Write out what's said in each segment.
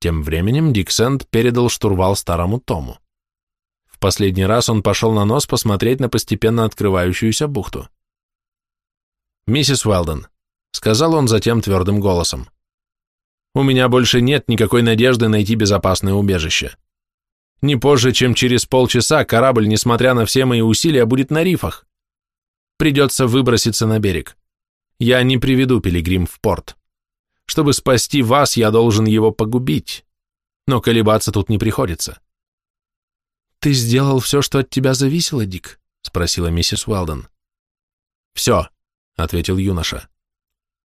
Тем временем Дик Сэнд передал штурвал старому Тому. В последний раз он пошел на нос посмотреть на постепенно открывающуюся бухту. «Миссис Уэлден», — сказал он затем твердым голосом, — «у меня больше нет никакой надежды найти безопасное убежище. Не позже, чем через полчаса, корабль, несмотря на все мои усилия, будет на рифах. Придется выброситься на берег. Я не приведу пилигрим в порт. Чтобы спасти вас, я должен его погубить. Но колебаться тут не приходится. «Ты сделал все, что от тебя зависело, Дик?» — спросила миссис Уэлден. «Все», — ответил юноша.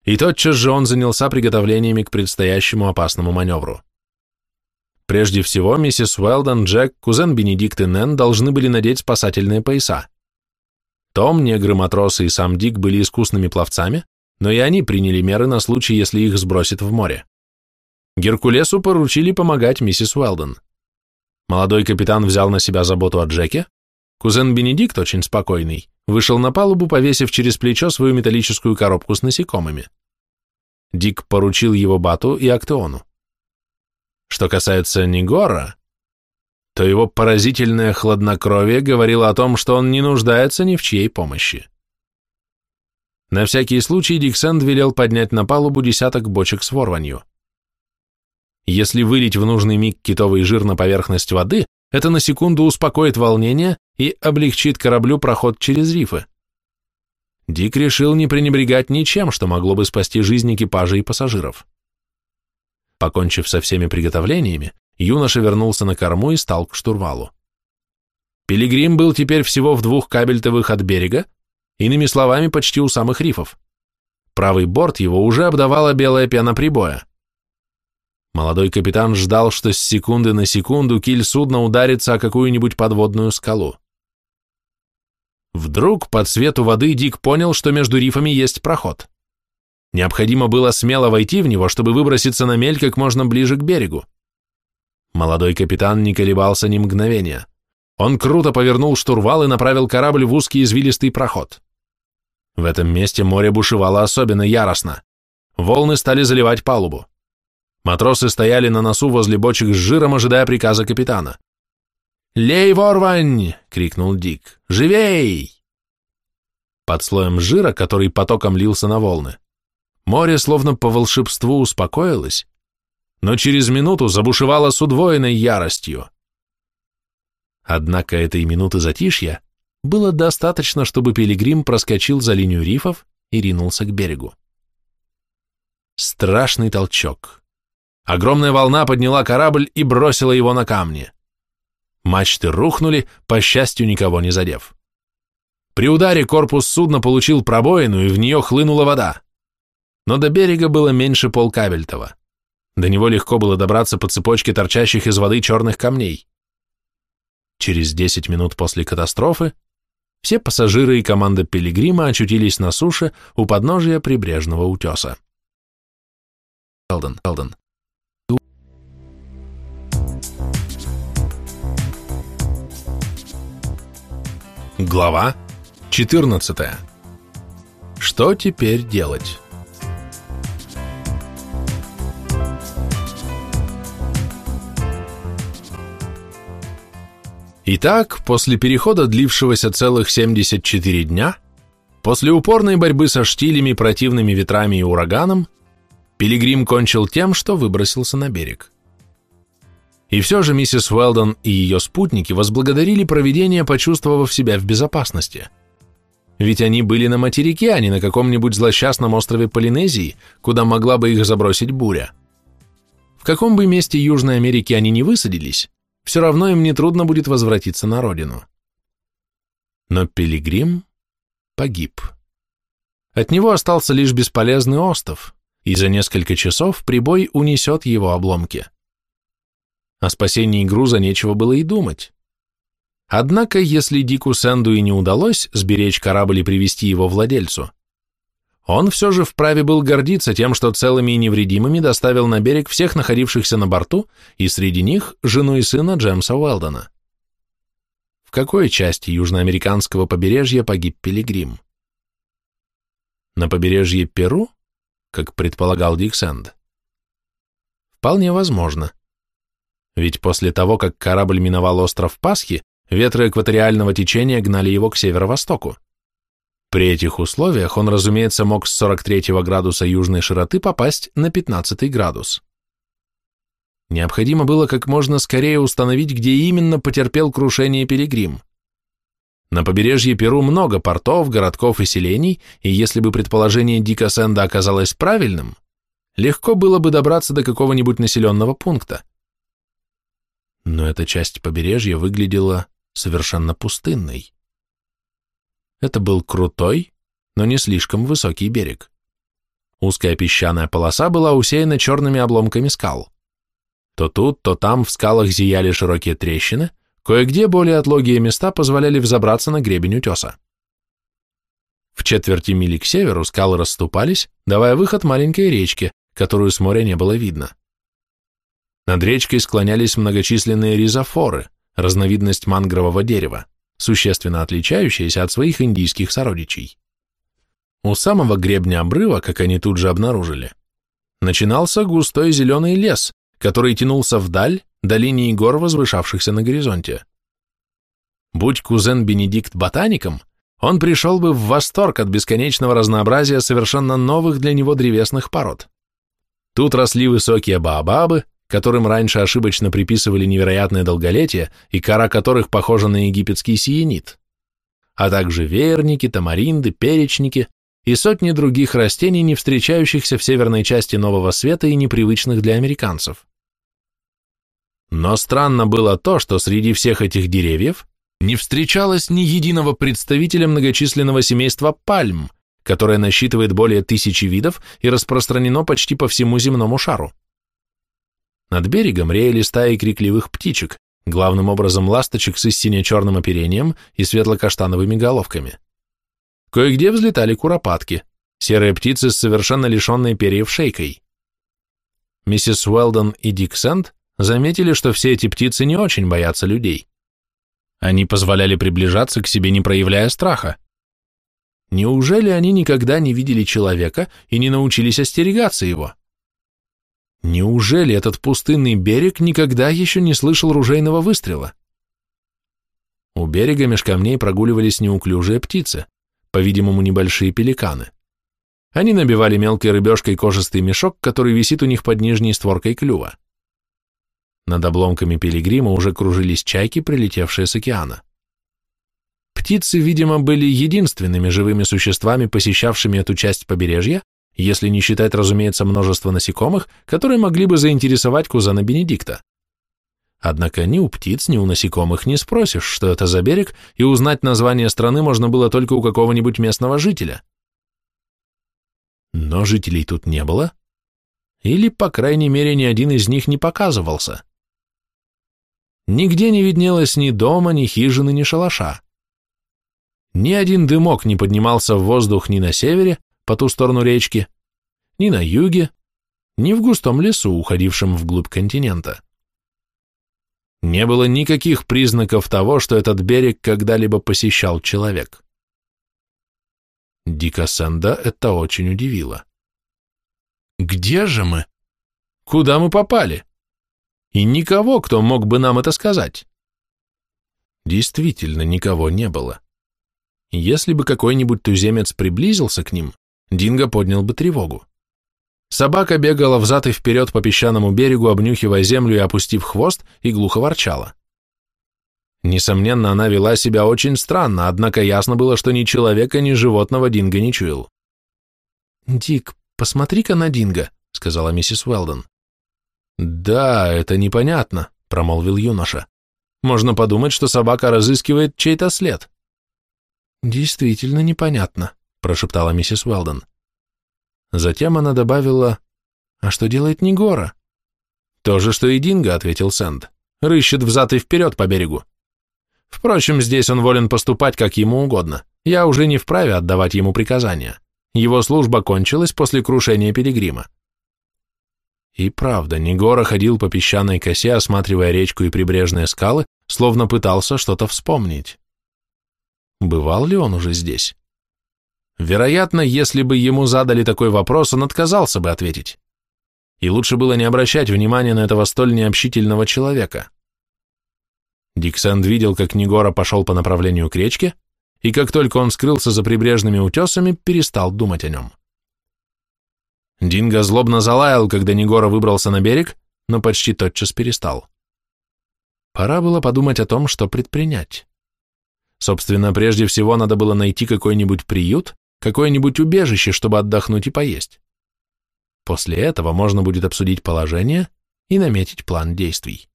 И тотчас же он занялся приготовлениями к предстоящему опасному маневру. Прежде всего, миссис Уэлден, Джек, кузен Бенедикт и Нэн должны были надеть спасательные пояса. Том, негры, матросы и сам Дик были искусными пловцами, но и они приняли меры на случай, если их сбросит в море. Геркулесу поручили помогать миссис Уэлден. Молодой капитан взял на себя заботу о Джеке, кузен Бенедикт, очень спокойный, вышел на палубу, повесив через плечо свою металлическую коробку с насекомыми. Дик поручил его Бату и Актеону. Что касается Нигора, то его поразительное хладнокровие говорило о том, что он не нуждается ни в чьей помощи. На всякий случай Диксенд велел поднять на палубу десяток бочек с ворванью. Если вылить в нужный миг китовый жир на поверхность воды, это на секунду успокоит волнение и облегчит кораблю проход через рифы. Дик решил не пренебрегать ничем, что могло бы спасти жизнь экипажа и пассажиров. Покончив со всеми приготовлениями, юноша вернулся на корму и стал к штурвалу. Пилигрим был теперь всего в двух кабельтовых от берега, Иными словами, почти у самых рифов. Правый борт его уже обдавала белая пена прибоя. Молодой капитан ждал, что с секунды на секунду киль судна ударится о какую-нибудь подводную скалу. Вдруг по цвету воды Дик понял, что между рифами есть проход. Необходимо было смело войти в него, чтобы выброситься на мель как можно ближе к берегу. Молодой капитан не колебался ни мгновения. Он круто повернул штурвал и направил корабль в узкий извилистый проход. В этом месте море бушевало особенно яростно. Волны стали заливать палубу. Матросы стояли на носу возле бочек с жиром, ожидая приказа капитана. «Лей, ворвань!» — крикнул Дик. «Живей!» Под слоем жира, который потоком лился на волны, море словно по волшебству успокоилось, но через минуту забушевало с удвоенной яростью. Однако этой минуты затишья было достаточно, чтобы пилигрим проскочил за линию рифов и ринулся к берегу. Страшный толчок. Огромная волна подняла корабль и бросила его на камни. Мачты рухнули, по счастью, никого не задев. При ударе корпус судна получил пробоину, и в нее хлынула вода. Но до берега было меньше полкабельтова. До него легко было добраться по цепочке торчащих из воды черных камней. Через 10 минут после катастрофы все пассажиры и команда Пилигрима очутились на суше у подножия прибрежного утеса. Элден, Элден. Глава 14. Что теперь делать? Итак, после перехода, длившегося целых 74 дня, после упорной борьбы со штилями, противными ветрами и ураганом, Пилигрим кончил тем, что выбросился на берег. И все же миссис Уэлдон и ее спутники возблагодарили провидение, почувствовав себя в безопасности. Ведь они были на материке, а не на каком-нибудь злосчастном острове Полинезии, куда могла бы их забросить буря. В каком бы месте Южной Америки они не высадились, все равно им нетрудно будет возвратиться на родину. Но Пилигрим погиб. От него остался лишь бесполезный остов, и за несколько часов прибой унесет его обломки. О спасении груза нечего было и думать. Однако, если Дику Сэнду и не удалось сберечь корабль и привести его владельцу, он все же вправе был гордиться тем, что целыми и невредимыми доставил на берег всех находившихся на борту, и среди них жену и сына Джемса Уэлдона. В какой части южноамериканского побережья погиб Пилигрим? На побережье Перу, как предполагал Диксенд? Вполне возможно. Ведь после того, как корабль миновал остров Пасхи, ветры экваториального течения гнали его к северо-востоку. При этих условиях он, разумеется, мог с 43 градуса южной широты попасть на 15 градус. Необходимо было как можно скорее установить, где именно потерпел крушение Пилигрим. На побережье Перу много портов, городков и селений, и если бы предположение Дика Сэнда оказалось правильным, легко было бы добраться до какого-нибудь населенного пункта. Но эта часть побережья выглядела совершенно пустынной. Это был крутой, но не слишком высокий берег. Узкая песчаная полоса была усеяна черными обломками скал. То тут, то там в скалах зияли широкие трещины, кое-где более отлогие места позволяли взобраться на гребень утеса. В четверти мили к северу скалы расступались, давая выход маленькой речке, которую с моря не было видно. Над речкой склонялись многочисленные ризофоры, разновидность мангрового дерева существенно отличающаяся от своих индийских сородичей. У самого гребня обрыва, как они тут же обнаружили, начинался густой зеленый лес, который тянулся вдаль до линии гор, возвышавшихся на горизонте. Будь кузен Бенедикт ботаником, он пришел бы в восторг от бесконечного разнообразия совершенно новых для него древесных пород. Тут росли высокие баобабы, которым раньше ошибочно приписывали невероятное долголетие и кора которых похожа на египетский сиенит, а также веерники, тамаринды, перечники и сотни других растений, не встречающихся в северной части Нового Света и непривычных для американцев. Но странно было то, что среди всех этих деревьев не встречалось ни единого представителя многочисленного семейства пальм, которое насчитывает более тысячи видов и распространено почти по всему земному шару. Над берегом реяли стаи крикливых птичек, главным образом ласточек с сине-черным оперением и светло-каштановыми головками. Кое-где взлетали куропатки, серые птицы с совершенно лишенной перьев шейкой. Миссис Уэлдон и Дик Сент заметили, что все эти птицы не очень боятся людей. Они позволяли приближаться к себе, не проявляя страха. Неужели они никогда не видели человека и не научились остерегаться его? Неужели этот пустынный берег никогда еще не слышал ружейного выстрела? У берега меж камней прогуливались неуклюжие птицы, по-видимому, небольшие пеликаны. Они набивали мелкой рыбешкой кожистый мешок, который висит у них под нижней створкой клюва. Над обломками пилигрима уже кружились чайки, прилетевшие с океана. Птицы, видимо, были единственными живыми существами, посещавшими эту часть побережья, если не считать, разумеется, множество насекомых, которые могли бы заинтересовать кузена Бенедикта. Однако ни у птиц, ни у насекомых не спросишь, что это за берег, и узнать название страны можно было только у какого-нибудь местного жителя. Но жителей тут не было, или, по крайней мере, ни один из них не показывался. Нигде не виднелось ни дома, ни хижины, ни шалаша. Ни один дымок не поднимался в воздух ни на севере, по ту сторону речки, ни на юге, ни в густом лесу, уходившем вглубь континента. Не было никаких признаков того, что этот берег когда-либо посещал человек. Дика Сэнда это очень удивило. «Где же мы? Куда мы попали? И никого, кто мог бы нам это сказать?» Действительно, никого не было. Если бы какой-нибудь туземец приблизился к ним, Динго поднял бы тревогу. Собака бегала взад и вперед по песчаному берегу, обнюхивая землю и опустив хвост, и глухо ворчала. Несомненно, она вела себя очень странно, однако ясно было, что ни человека, ни животного Динго не чуял. «Дик, посмотри-ка на Динго», — сказала миссис Уэлдон. «Да, это непонятно», — промолвил юноша. «Можно подумать, что собака разыскивает чей-то след». «Действительно непонятно», прошептала миссис Уэлдон. Затем она добавила, «А что делает Негора?» «То же, что и Динго», — ответил Сэнд. «Рыщет взад и вперед по берегу. Впрочем, здесь он волен поступать как ему угодно. Я уже не вправе отдавать ему приказания. Его служба кончилась после крушения Пилигрима». И правда, Негора ходил по песчаной косе, осматривая речку и прибрежные скалы, словно пытался что-то вспомнить. Бывал ли он уже здесь? Вероятно, если бы ему задали такой вопрос, он отказался бы ответить. и лучше было не обращать внимания на этого столь необщительного человека. Диксенд видел, как Негора пошел по направлению к речке, и как только он скрылся за прибрежными утесами, перестал думать о нем. Динго злобно залаял, когда Негора выбрался на берег, но почти тотчас перестал. Пора было подумать о том, что предпринять. Собственно, прежде всего надо было найти какой-нибудь приют, какое-нибудь убежище, чтобы отдохнуть и поесть. После этого можно будет обсудить положение и наметить план действий.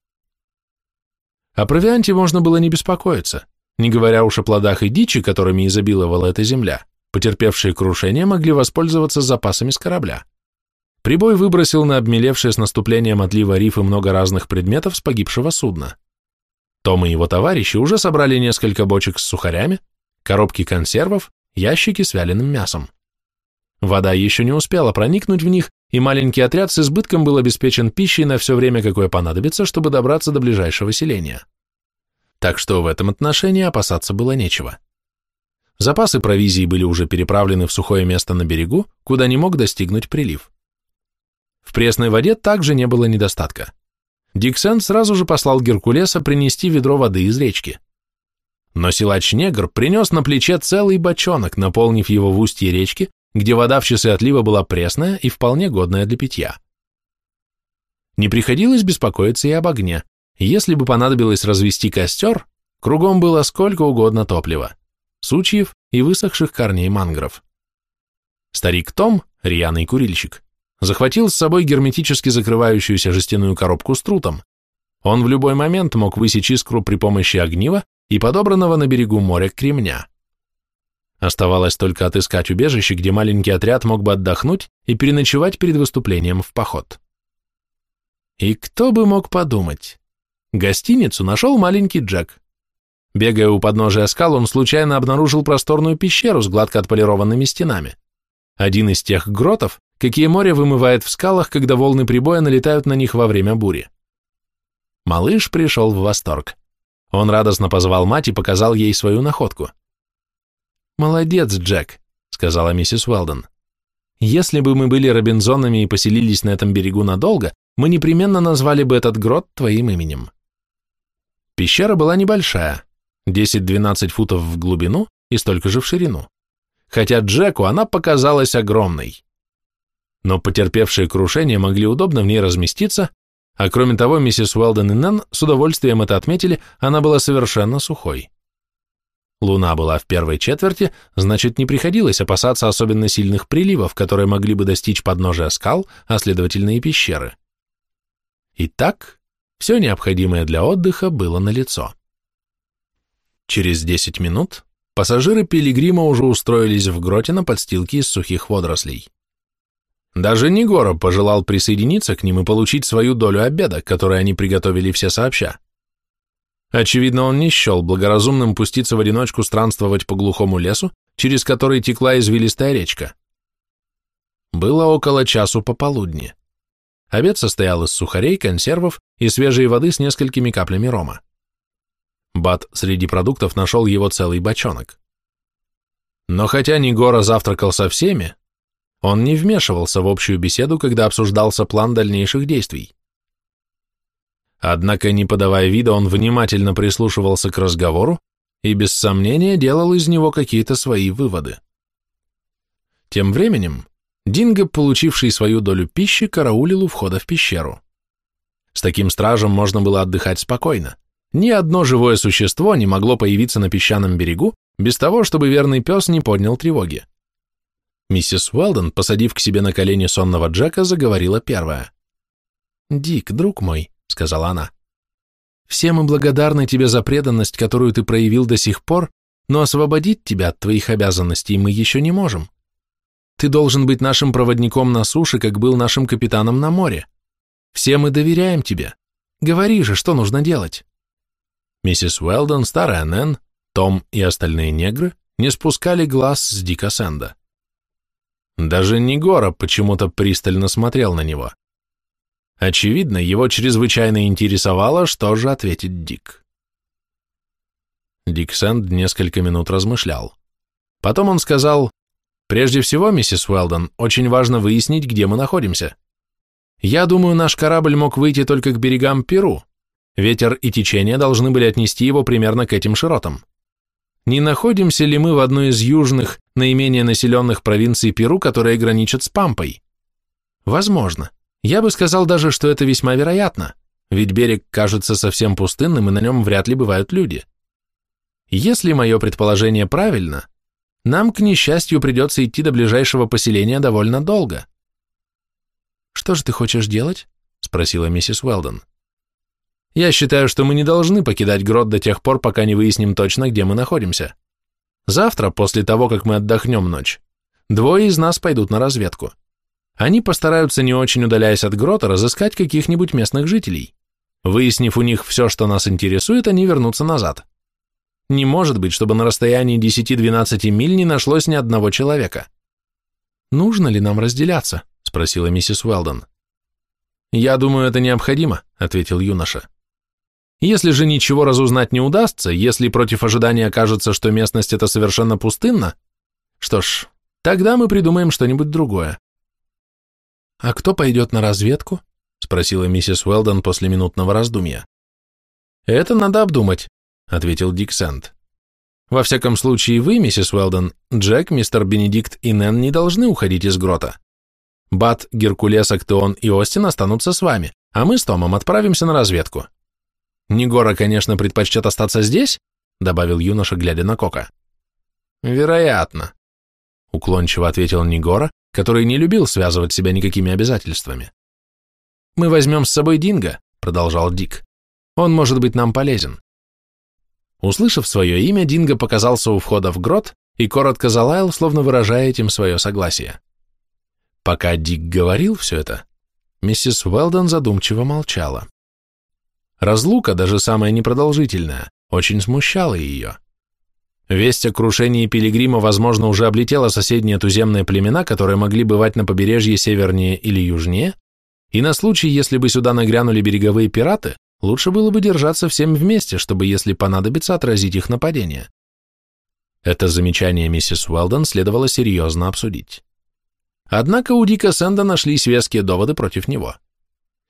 О провианте можно было не беспокоиться, не говоря уж о плодах и дичи, которыми изобиловала эта земля. Потерпевшие крушение могли воспользоваться запасами с корабля. Прибой выбросил на обмелевшие с наступлением отлива рифы много разных предметов с погибшего судна. Том и его товарищи уже собрали несколько бочек с сухарями, коробки консервов, ящики с вяленым мясом. Вода еще не успела проникнуть в них, и маленький отряд с избытком был обеспечен пищей на все время, какое понадобится, чтобы добраться до ближайшего селения. Так что в этом отношении опасаться было нечего. Запасы провизии были уже переправлены в сухое место на берегу, куда не мог достигнуть прилив. В пресной воде также не было недостатка. Диксен сразу же послал Геркулеса принести ведро воды из речки. Но силач-негр принес на плече целый бочонок, наполнив его в устье речки, где вода в часы отлива была пресная и вполне годная для питья. Не приходилось беспокоиться и об огне. Если бы понадобилось развести костер, кругом было сколько угодно топлива, сучьев и высохших корней мангров. Старик Том, рьяный курильщик, захватил с собой герметически закрывающуюся жестяную коробку с трутом. Он в любой момент мог высечь искру при помощи огнива и подобранного на берегу моря кремня. Оставалось только отыскать убежище, где маленький отряд мог бы отдохнуть и переночевать перед выступлением в поход. И кто бы мог подумать? Гостиницу нашел маленький Джек. Бегая у подножия скал, он случайно обнаружил просторную пещеру с гладко отполированными стенами. Один из тех гротов, какие море вымывает в скалах, когда волны прибоя налетают на них во время бури. Малыш пришел в восторг. Он радостно позвал мать и показал ей свою находку. «Молодец, Джек», — сказала миссис Уэлдон. «Если бы мы были Робинзонами и поселились на этом берегу надолго, мы непременно назвали бы этот грот твоим именем». Пещера была небольшая, 10-12 футов в глубину и столько же в ширину, хотя Джеку она показалась огромной но потерпевшие крушение могли удобно в ней разместиться, а кроме того, миссис Уэлден и Нэн с удовольствием это отметили, она была совершенно сухой. Луна была в первой четверти, значит, не приходилось опасаться особенно сильных приливов, которые могли бы достичь подножия скал, а следовательно и пещеры. Итак, все необходимое для отдыха было налицо. Через 10 минут пассажиры Пилигрима уже устроились в гроте на подстилке из сухих водорослей. Даже Негора пожелал присоединиться к ним и получить свою долю обеда, который они приготовили все сообща. Очевидно, он не счел благоразумным пуститься в одиночку странствовать по глухому лесу, через который текла извилистая речка. Было около часу пополудни. Обед состоял из сухарей, консервов и свежей воды с несколькими каплями рома. Бат среди продуктов нашел его целый бочонок. Но хотя Негора завтракал со всеми, он не вмешивался в общую беседу, когда обсуждался план дальнейших действий. Однако, не подавая вида, он внимательно прислушивался к разговору и, без сомнения, делал из него какие-то свои выводы. Тем временем Динго, получивший свою долю пищи, караулил у входа в пещеру. С таким стражем можно было отдыхать спокойно. Ни одно живое существо не могло появиться на песчаном берегу без того, чтобы верный пес не поднял тревоги. Миссис Уэлдон, посадив к себе на колени сонного Джека, заговорила первая. «Дик, друг мой», — сказала она, — «все мы благодарны тебе за преданность, которую ты проявил до сих пор, но освободить тебя от твоих обязанностей мы еще не можем. Ты должен быть нашим проводником на суше, как был нашим капитаном на море. Все мы доверяем тебе. Говори же, что нужно делать». Миссис Уэлдон, старая Нэн, Том и остальные негры не спускали глаз с Дика Сэнда. Даже Негора почему-то пристально смотрел на него. Очевидно, его чрезвычайно интересовало, что же ответит Дик. Дик Сэнд несколько минут размышлял. Потом он сказал, «Прежде всего, миссис Уэлдон, очень важно выяснить, где мы находимся. Я думаю, наш корабль мог выйти только к берегам Перу. Ветер и течение должны были отнести его примерно к этим широтам. Не находимся ли мы в одной из южных, наименее населенных провинций Перу, которые граничат с Пампой? Возможно. Я бы сказал даже, что это весьма вероятно, ведь берег кажется совсем пустынным, и на нем вряд ли бывают люди. Если мое предположение правильно, нам, к несчастью, придется идти до ближайшего поселения довольно долго. «Что же ты хочешь делать?» — спросила миссис Уэлдон. «Я считаю, что мы не должны покидать грот до тех пор, пока не выясним точно, где мы находимся. Завтра, после того, как мы отдохнем ночь, двое из нас пойдут на разведку. Они постараются, не очень удаляясь от грота, разыскать каких-нибудь местных жителей. Выяснив у них все, что нас интересует, они вернутся назад. Не может быть, чтобы на расстоянии 10-12 миль не нашлось ни одного человека. «Нужно ли нам разделяться?» – спросила миссис Уэлдон. «Я думаю, это необходимо», – ответил юноша. «Если же ничего разузнать не удастся, если против ожидания окажется, что местность эта совершенно пустынна, что ж, тогда мы придумаем что-нибудь другое». «А кто пойдет на разведку?» – спросила миссис Уэлдон после минутного раздумья. «Это надо обдумать. — ответил Дик Сент. «Во всяком случае, вы, миссис Уэлдон, Джек, мистер Бенедикт и Нэн не должны уходить из грота. Бат, Геркулес, Актеон и Остин останутся с вами, а мы с Томом отправимся на разведку. Негора, конечно, предпочтет остаться здесь?» — добавил юноша, глядя на Кока. «Вероятно», — уклончиво ответил Негора, который не любил связывать себя никакими обязательствами. «Мы возьмем с собой Динго», — продолжал Дик. «Он может быть нам полезен. Услышав свое имя, Динго показался у входа в грот и коротко залаял, словно выражая этим свое согласие. Пока Дик говорил все это, миссис Уэлдон задумчиво молчала. Разлука, даже самая непродолжительная, очень смущала ее. Весть о крушении Пилигрима, возможно, уже облетела соседние туземные племена, которые могли бывать на побережье севернее или южнее, и на случай, если бы сюда нагрянули береговые пираты, Лучше было бы держаться всем вместе, чтобы, если понадобится, отразить их нападение. Это замечание миссис Уэлдон следовало серьезно обсудить. Однако у Дика Сэнда нашлись веские доводы против него.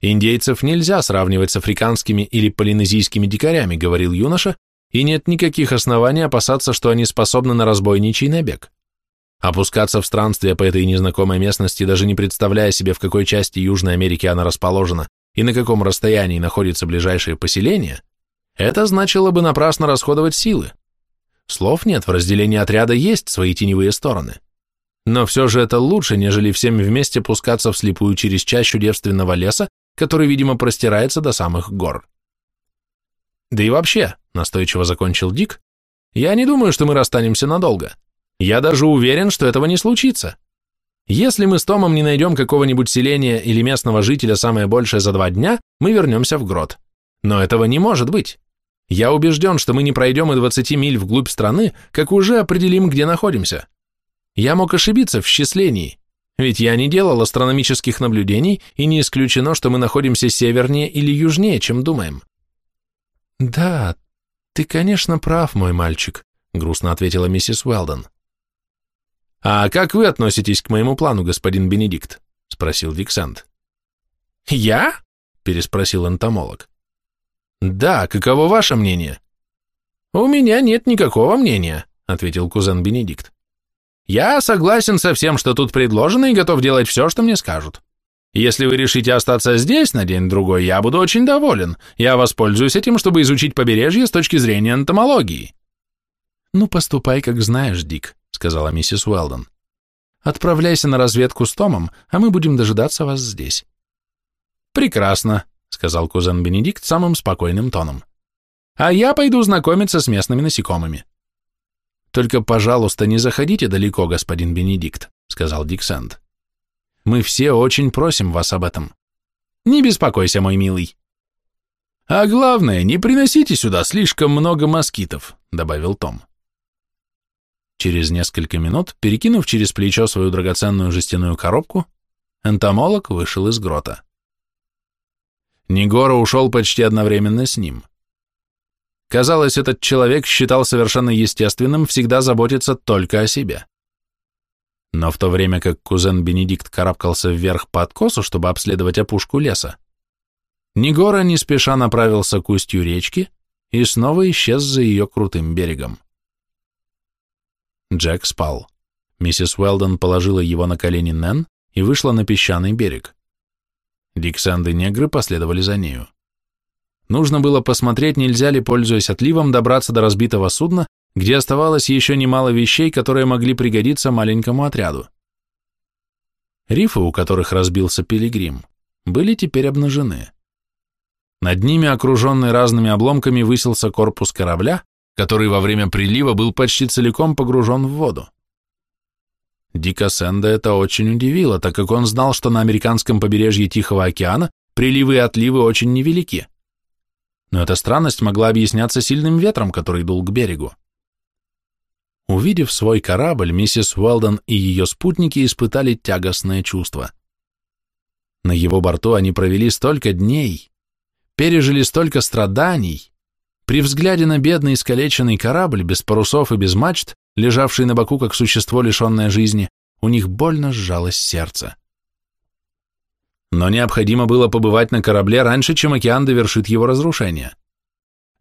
«Индейцев нельзя сравнивать с африканскими или полинезийскими дикарями», говорил юноша, и нет никаких оснований опасаться, что они способны на разбойничий набег. Опускаться в странствие по этой незнакомой местности, даже не представляя себе, в какой части Южной Америки она расположена, и на каком расстоянии находится ближайшее поселение, это значило бы напрасно расходовать силы. Слов нет, в разделении отряда есть свои теневые стороны. Но все же это лучше, нежели всем вместе пускаться вслепую через чащу девственного леса, который, видимо, простирается до самых гор. Да и вообще, настойчиво закончил Дик, я не думаю, что мы расстанемся надолго. Я даже уверен, что этого не случится. Если мы с Томом не найдем какого-нибудь селения или местного жителя самое большее за два дня, мы вернемся в грот. Но этого не может быть. Я убежден, что мы не пройдем и 20 миль вглубь страны, как уже определим, где находимся. Я мог ошибиться в счислении, ведь я не делал астрономических наблюдений, и не исключено, что мы находимся севернее или южнее, чем думаем. Да, ты, конечно, прав, мой мальчик, грустно ответила миссис Уэлдон. «А как вы относитесь к моему плану, господин Бенедикт?» — спросил Виксант. «Я?» — переспросил энтомолог. «Да, каково ваше мнение?» «У меня нет никакого мнения», — ответил кузен Бенедикт. «Я согласен со всем, что тут предложено, и готов делать все, что мне скажут. Если вы решите остаться здесь на день-другой, я буду очень доволен. Я воспользуюсь этим, чтобы изучить побережье с точки зрения энтомологии». «Ну, поступай, как знаешь, Дик», сказала миссис Уэлдон. «Отправляйся на разведку с Томом, а мы будем дожидаться вас здесь». «Прекрасно», — сказал кузен Бенедикт самым спокойным тоном. «А я пойду знакомиться с местными насекомыми». «Только, пожалуйста, не заходите далеко, господин Бенедикт», — сказал Диксент. «Мы все очень просим вас об этом». «Не беспокойся, мой милый». «А главное, не приносите сюда слишком много москитов», — добавил Том. Через несколько минут, перекинув через плечо свою драгоценную жестяную коробку, энтомолог вышел из грота. Негора ушел почти одновременно с ним. Казалось, этот человек считал совершенно естественным всегда заботиться только о себе. Но в то время как кузен Бенедикт карабкался вверх по откосу, чтобы обследовать опушку леса, Негора не спеша направился к устью речки и снова исчез за ее крутым берегом. Джек спал. Миссис Уэлдон положила его на колени Нэн и вышла на песчаный берег. Диксанды негры последовали за нею. Нужно было посмотреть, нельзя ли, пользуясь отливом, добраться до разбитого судна, где оставалось еще немало вещей, которые могли пригодиться маленькому отряду. Рифы, у которых разбился пилигрим, были теперь обнажены. Над ними, окруженный разными обломками, высился корпус корабля, который во время прилива был почти целиком погружен в воду. Дика Сэнда это очень удивило, так как он знал, что на американском побережье Тихого океана приливы и отливы очень невелики. Но эта странность могла объясняться сильным ветром, который дул к берегу. Увидев свой корабль, миссис Уэлдон и ее спутники испытали тягостное чувство. На его борту они провели столько дней, пережили столько страданий. При взгляде на бедный искалеченный корабль, без парусов и без мачт, лежавший на боку как существо, лишенное жизни, у них больно сжалось сердце. Но необходимо было побывать на корабле раньше, чем океан довершит его разрушение.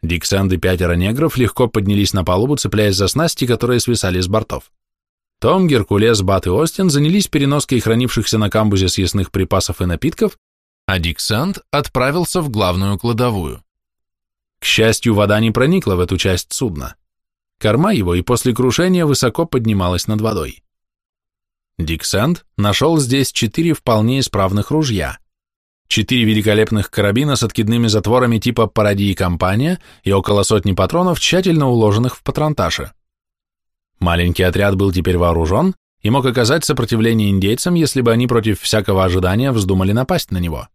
Диксанд и пятеро негров легко поднялись на палубу, цепляясь за снасти, которые свисали с бортов. Том, Геркулес, Бат и Остин занялись переноской хранившихся на камбузе съестных припасов и напитков, а Дик Санд отправился в главную кладовую. К счастью, вода не проникла в эту часть судна. Корма его и после крушения высоко поднималась над водой. Дик Санд нашел здесь четыре вполне исправных ружья, четыре великолепных карабина с откидными затворами типа «Паради и компания» и около сотни патронов, тщательно уложенных в патронташе. Маленький отряд был теперь вооружен и мог оказать сопротивление индейцам, если бы они против всякого ожидания вздумали напасть на него.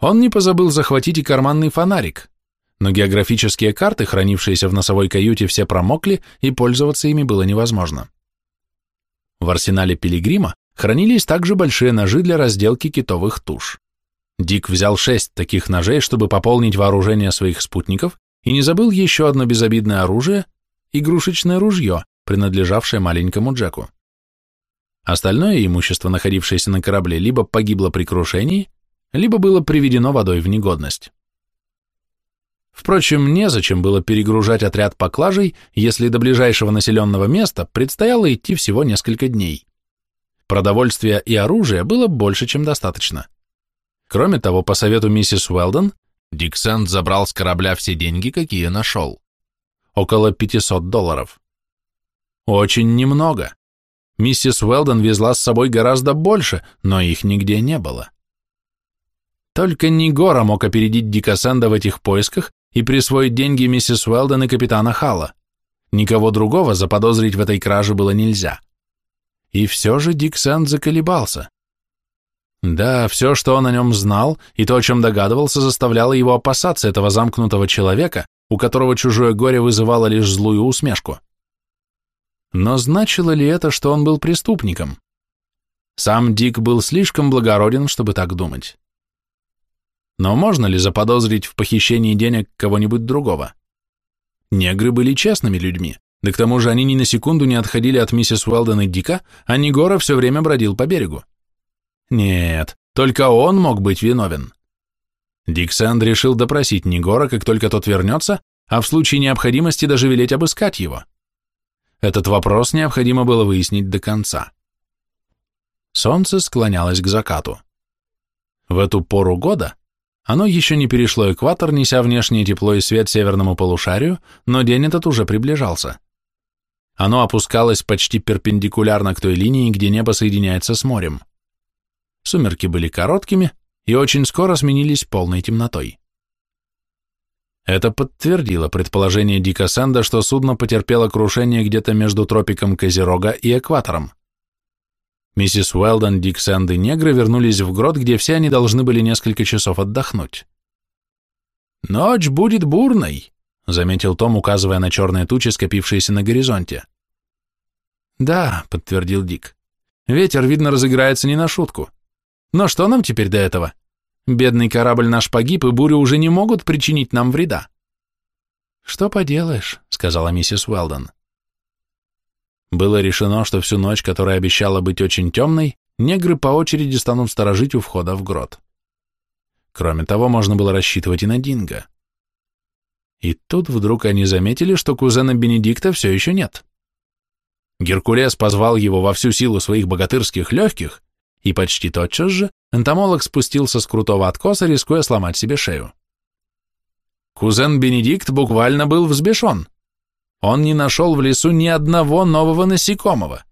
Он не позабыл захватить и карманный фонарик, но географические карты, хранившиеся в носовой каюте, все промокли, и пользоваться ими было невозможно. В арсенале Пилигрима хранились также большие ножи для разделки китовых туш. Дик взял шесть таких ножей, чтобы пополнить вооружение своих спутников, и не забыл еще одно безобидное оружие – игрушечное ружье, принадлежавшее маленькому Джеку. Остальное имущество, находившееся на корабле, либо погибло при крушении, либо было приведено водой в негодность. Впрочем, незачем было перегружать отряд поклажей, если до ближайшего населенного места предстояло идти всего несколько дней. Продовольствия и оружия было больше, чем достаточно. Кроме того, по совету миссис Уэлдон, Дик Сэнд забрал с корабля все деньги, какие нашел. Около 500 долларов. Очень немного. Миссис Уэлдон везла с собой гораздо больше, но их нигде не было. Только Нигора мог опередить Дика Сэнда в этих поисках и присвоить деньги миссис Уэлден и капитана Халла. Никого другого заподозрить в этой краже было нельзя. И все же Дик Сэнд заколебался. Да, все, что он о нем знал, и то, о чем догадывался, заставляло его опасаться этого замкнутого человека, у которого чужое горе вызывало лишь злую усмешку. Но значило ли это, что он был преступником? Сам Дик был слишком благороден, чтобы так думать. Но можно ли заподозрить в похищении денег кого-нибудь другого? Негры были честными людьми, да к тому же они ни на секунду не отходили от миссис Уэлден и Дика, а Нигора все время бродил по берегу. Нет, только он мог быть виновен. Дик Сэнд решил допросить Нигора, как только тот вернется, а в случае необходимости даже велеть обыскать его. Этот вопрос необходимо было выяснить до конца. Солнце склонялось к закату. В эту пору года оно еще не перешло экватор, неся внешнее тепло и свет северному полушарию, но день этот уже приближался. Оно опускалось почти перпендикулярно к той линии, где небо соединяется с морем. Сумерки были короткими и очень скоро сменились полной темнотой. Это подтвердило предположение Дика Сэнда, что судно потерпело крушение где-то между тропиком Козерога и экватором. Миссис Уэлдон, Дик Сэнд и негры вернулись в грот, где все они должны были несколько часов отдохнуть. «Ночь будет бурной», — заметил Том, указывая на черные тучи, скопившиеся на горизонте. «Да», — подтвердил Дик. «Ветер, видно, разыграется не на шутку. Но что нам теперь до этого? Бедный корабль наш погиб, и бури уже не могут причинить нам вреда». «Что поделаешь», — сказала миссис Уэлдон. Было решено, что всю ночь, которая обещала быть очень темной, негры по очереди станут сторожить у входа в грот. Кроме того, можно было рассчитывать и на Динго. И тут вдруг они заметили, что кузена Бенедикта все еще нет. Геркулес позвал его во всю силу своих богатырских легких, и почти тотчас же энтомолог спустился с крутого откоса, рискуя сломать себе шею. Кузен Бенедикт буквально был взбешен. Он не нашел в лесу ни одного нового насекомого,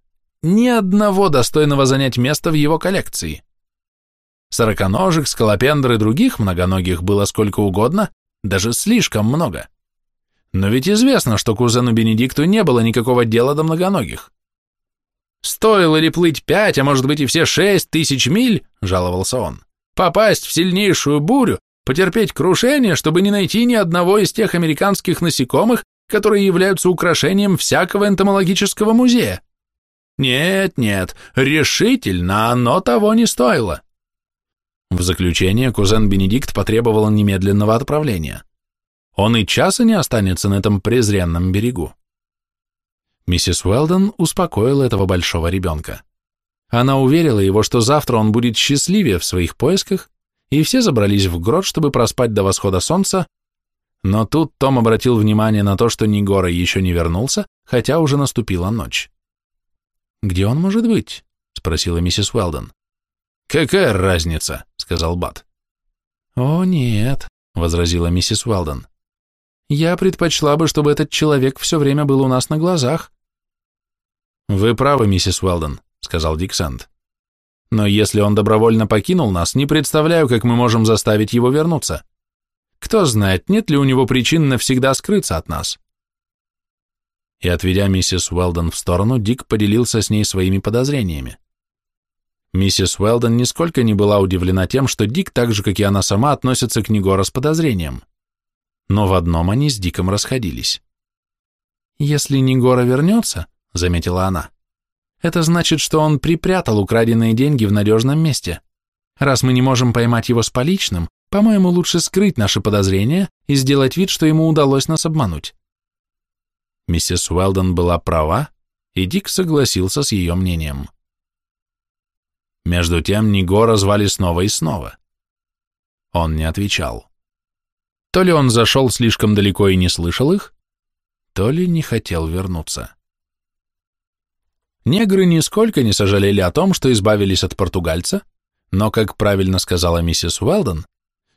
ни одного достойного занять место в его коллекции. Сороконожек, скалопендр и других многоногих было сколько угодно, даже слишком много. Но ведь известно, что кузену Бенедикту не было никакого дела до многоногих. «Стоило ли плыть пять, а может быть и все шесть тысяч миль?» – жаловался он. «Попасть в сильнейшую бурю, потерпеть крушение, чтобы не найти ни одного из тех американских насекомых, которые являются украшением всякого энтомологического музея. Нет, нет, решительно оно того не стоило». В заключение кузен Бенедикт потребовал немедленного отправления. Он и часа не останется на этом презренном берегу. Миссис Уэлдон успокоила этого большого ребенка. Она уверила его, что завтра он будет счастливее в своих поисках, и все забрались в грот, чтобы проспать до восхода солнца, но тут Том обратил внимание на то, что Нигора еще не вернулся, хотя уже наступила ночь. «Где он может быть?» — спросила миссис Уэлдон. «Какая разница?» — сказал Бат. «О, нет», — возразила миссис Уэлдон. «Я предпочла бы, чтобы этот человек все время был у нас на глазах». «Вы правы, миссис Уэлдон», — сказал Дик. «Но если он добровольно покинул нас, не представляю, как мы можем заставить его вернуться. Кто знает, нет ли у него причин навсегда скрыться от нас». И, отведя миссис Уэлдон в сторону, Дик поделился с ней своими подозрениями. Миссис Уэлдон нисколько не была удивлена тем, что Дик, так же, как и она сама, относится к Негора с подозрением. Но в одном они с Диком расходились. «Если Негора вернется», — заметила она, — «это значит, что он припрятал украденные деньги в надежном месте. Раз мы не можем поймать его с поличным, по-моему, лучше скрыть наши подозрения и сделать вид, что ему удалось нас обмануть». Миссис Уэлдон была права, и Дик согласился с ее мнением. Между тем Нигора звали снова и снова. Он не отвечал. То ли он зашел слишком далеко и не слышал их, то ли не хотел вернуться. Негры нисколько не сожалели о том, что избавились от португальца, но, как правильно сказала миссис Уэлдон,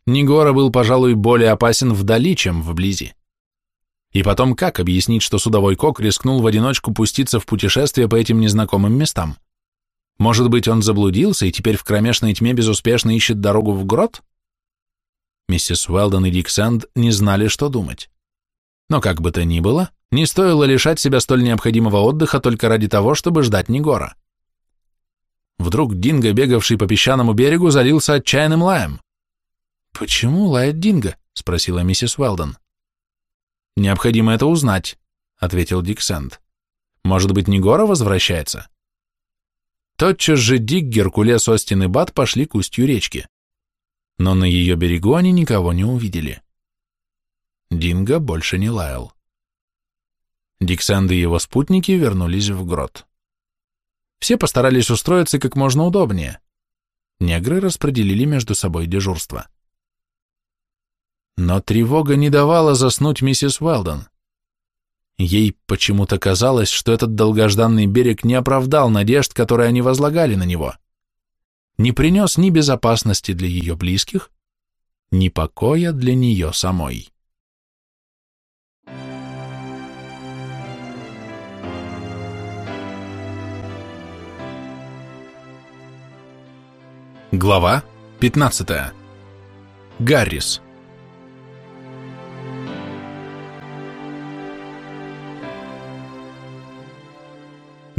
Нигора был, пожалуй, более опасен вдали, чем вблизи. И потом, как объяснить, что судовой кок рискнул в одиночку пуститься в путешествие по этим незнакомым местам? Может быть, он заблудился и теперь в кромешной тьме безуспешно ищет дорогу в грот? Миссис Уэлдон и Дик Сэнд не знали, что думать. Но как бы то ни было, не стоило лишать себя столь необходимого отдыха только ради того, чтобы ждать Негора. Вдруг Динго, бегавший по песчаному берегу, залился отчаянным лаем. «Почему лает Динго?» — спросила миссис Уэлдон. «Необходимо это узнать», — ответил Дик Сэнд. «Может быть, Негора возвращается?» Тотчас же Дик, Геркулес, Остин и Бат пошли к устью речки. Но на ее берегу они никого не увидели. Динго больше не лаял. Диксенд и его спутники вернулись в грот. Все постарались устроиться как можно удобнее. Негры распределили между собой дежурство. Но тревога не давала заснуть миссис Уэлдон. Ей почему-то казалось, что этот долгожданный берег не оправдал надежд, которые они возлагали на него. Не принес ни безопасности для ее близких, ни покоя для нее самой. Глава 15. Гаррис.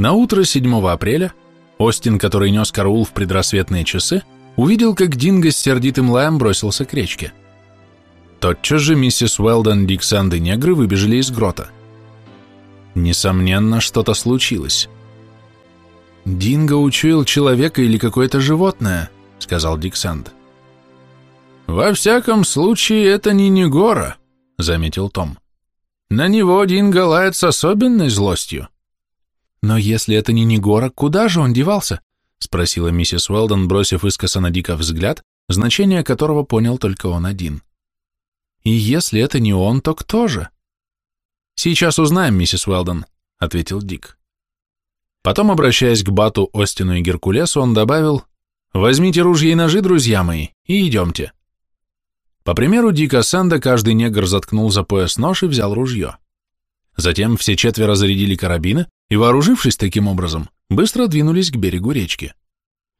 На утро 7 апреля Остин, который нес караул в предрассветные часы, увидел, как Динго с сердитым лаем бросился к речке. Тотчас же миссис Уэлдон, Диксанд и негры выбежали из грота. Несомненно, что-то случилось. «Динго учуял человека или какое-то животное», — сказал Диксанд. «Во всяком случае, это не Негора», — заметил Том. «На него Динго лает с особенной злостью». «Но если это не Негора, куда же он девался?» — спросила миссис Уэлдон, бросив искоса на Дика взгляд, значение которого понял только он один. «И если это не он, то кто же?» «Сейчас узнаем, миссис Уэлдон», — ответил Дик. Потом, обращаясь к Бату, Остину и Геркулесу, он добавил, «Возьмите ружья и ножи, друзья мои, и идемте». По примеру Дика Сэнда каждый негр заткнул за пояс нож и взял ружье. Затем все четверо зарядили карабины и, вооружившись таким образом, быстро двинулись к берегу речки.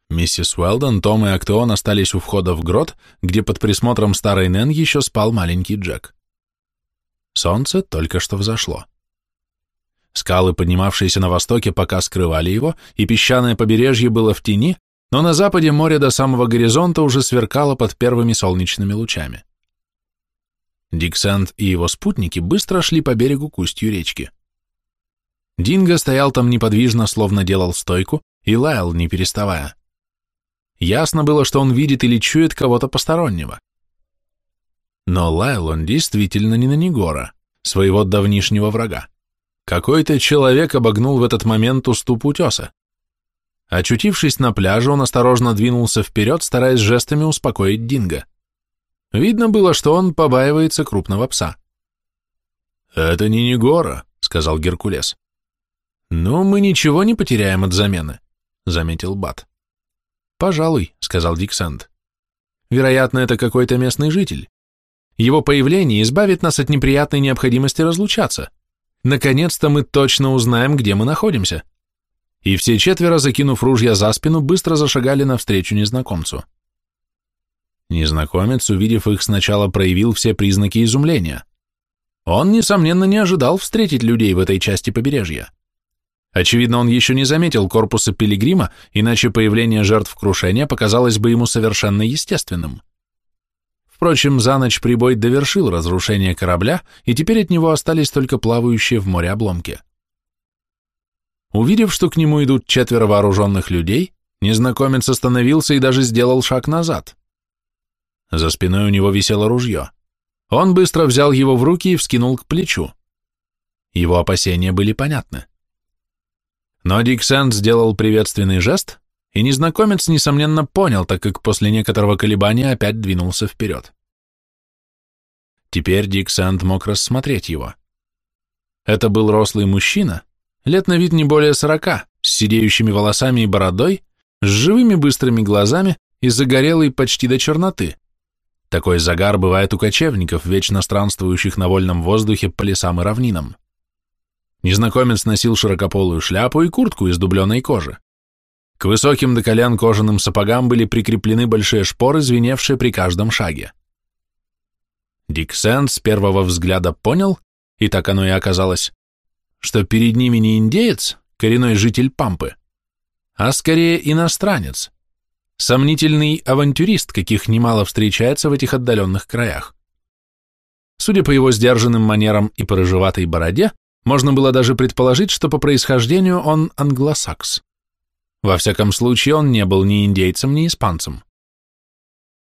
Миссис Уэлдон, Том и Актеон остались у входа в грот, где под присмотром старой Нэн еще спал маленький Джек. Солнце только что взошло. Скалы, поднимавшиеся на востоке, пока скрывали его, и песчаное побережье было в тени, но на западе море до самого горизонта уже сверкало под первыми солнечными лучами. Диксент и его спутники быстро шли по берегу к устью речки. Динго стоял там неподвижно, словно делал стойку, и лаял, не переставая. Ясно было, что он видит или чует кого-то постороннего. Но лаял он действительно не на Негора, своего давнишнего врага. Какой-то человек обогнул в этот момент уступ утеса. Очутившись на пляже, он осторожно двинулся вперед, стараясь жестами успокоить Динго. Видно было, что он побаивается крупного пса. «Это не Негора», — сказал Геркулес. «Ну, мы ничего не потеряем от замены», — заметил Бат. «Пожалуй», — сказал Диксанд. «Вероятно, это какой-то местный житель. Его появление избавит нас от неприятной необходимости разлучаться. Наконец-то мы точно узнаем, где мы находимся». И все четверо, закинув ружья за спину, быстро зашагали навстречу незнакомцу. Незнакомец, увидев их, сначала проявил все признаки изумления. Он, несомненно, не ожидал встретить людей в этой части побережья. Очевидно, он еще не заметил корпуса пилигрима, иначе появление жертв крушения показалось бы ему совершенно естественным. Впрочем, за ночь прибой довершил разрушение корабля, и теперь от него остались только плавающие в море обломки. Увидев, что к нему идут четверо вооруженных людей, незнакомец остановился и даже сделал шаг назад. За спиной у него висело ружье. Он быстро взял его в руки и вскинул к плечу. Его опасения были понятны. Но Дик сделал приветственный жест, и незнакомец, несомненно, понял, так как после некоторого колебания опять двинулся вперед. Теперь Дик мог рассмотреть его. Это был рослый мужчина, лет на вид не более сорока, с сидеющими волосами и бородой, с живыми быстрыми глазами и загорелый почти до черноты. Такой загар бывает у кочевников, вечно странствующих на вольном воздухе по лесам и равнинам. Незнакомец носил широкополую шляпу и куртку из дубленой кожи. К высоким до колен кожаным сапогам были прикреплены большие шпоры, звеневшие при каждом шаге. Дик Сэнд с первого взгляда понял, и так оно и оказалось, что перед ними не индеец, коренной житель Пампы, а скорее иностранец, сомнительный авантюрист, каких немало встречается в этих отдаленных краях. Судя по его сдержанным манерам и по рыжеватой бороде, можно было даже предположить, что по происхождению он англосакс. Во всяком случае, он не был ни индейцем, ни испанцем.